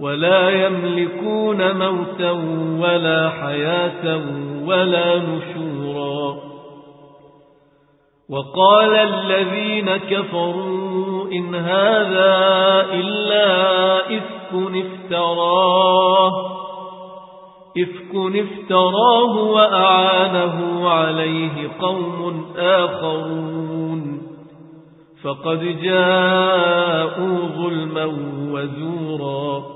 ولا يملكون موتا ولا حياة ولا نشورا. وقال الذين كفروا إن هذا إلا إفك افتراه. إفك افتراه وأعانه عليه قوم آخرون. فقد جاءوا ظلما وزورا.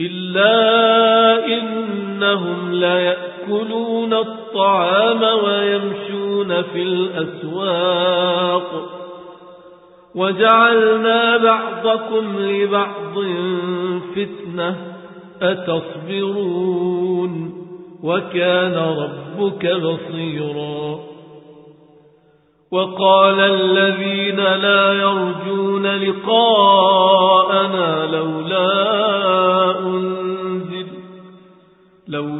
إلا إنهم لا يأكلون الطعام ويمشون في الأسواق. وجعلنا بعضكم لبعض فتنة أتصبرون؟ وكان ربك بصيرا. وقال الذين لا يرجون لقاءنا لولا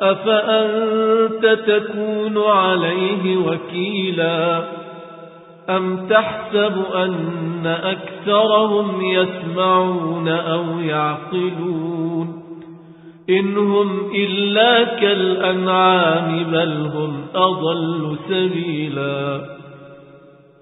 أفأنت تكون عليه وكيلا؟ أم تحسب أن أكثرهم يسمعون أو يعقلون؟ إنهم إلا كالأنعام بل هم أضل سبيلا.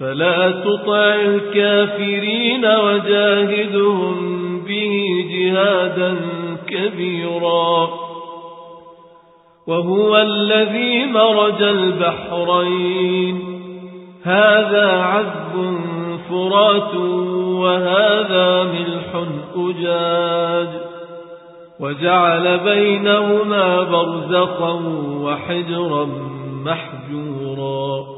فلا تطع الكافرين وجاهدهم به جهادا كبيرا. وهو الذي مرج البحرين. هذا عذب فرات وهذا ملح أجاج. وجعل بينهما برزقا وحجرا محجورا.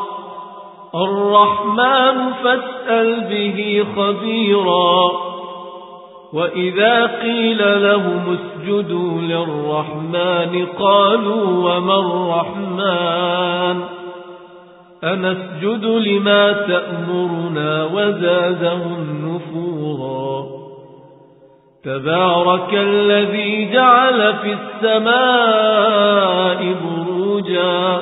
الرحمن فاسأل به خبيرا وإذا قيل لهم اسجدوا للرحمن قالوا وما الرحمن أنسجد لما تأمرنا وزادهم نفورا تبارك الذي جعل في السماء بروجا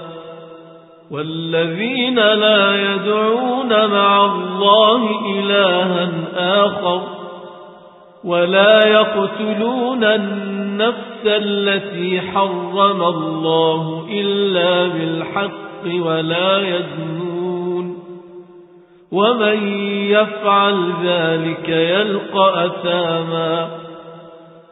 والذين لا يدعون مع الله إلها آخر ولا يقتلون النفس التي حرم الله إلا بالحق ولا يزنون ومن يفعل ذلك يلقى أثاما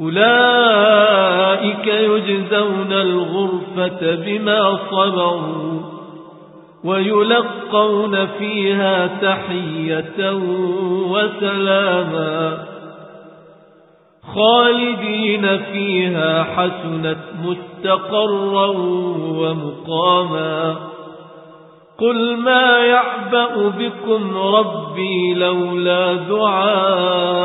أولئك يجزون الغرفة بما صبروا ويلقون فيها تحية وسلاما خالدين فيها حسنت مستقرا ومقاما قل ما يعبأ بكم ربي لولا دعاؤكم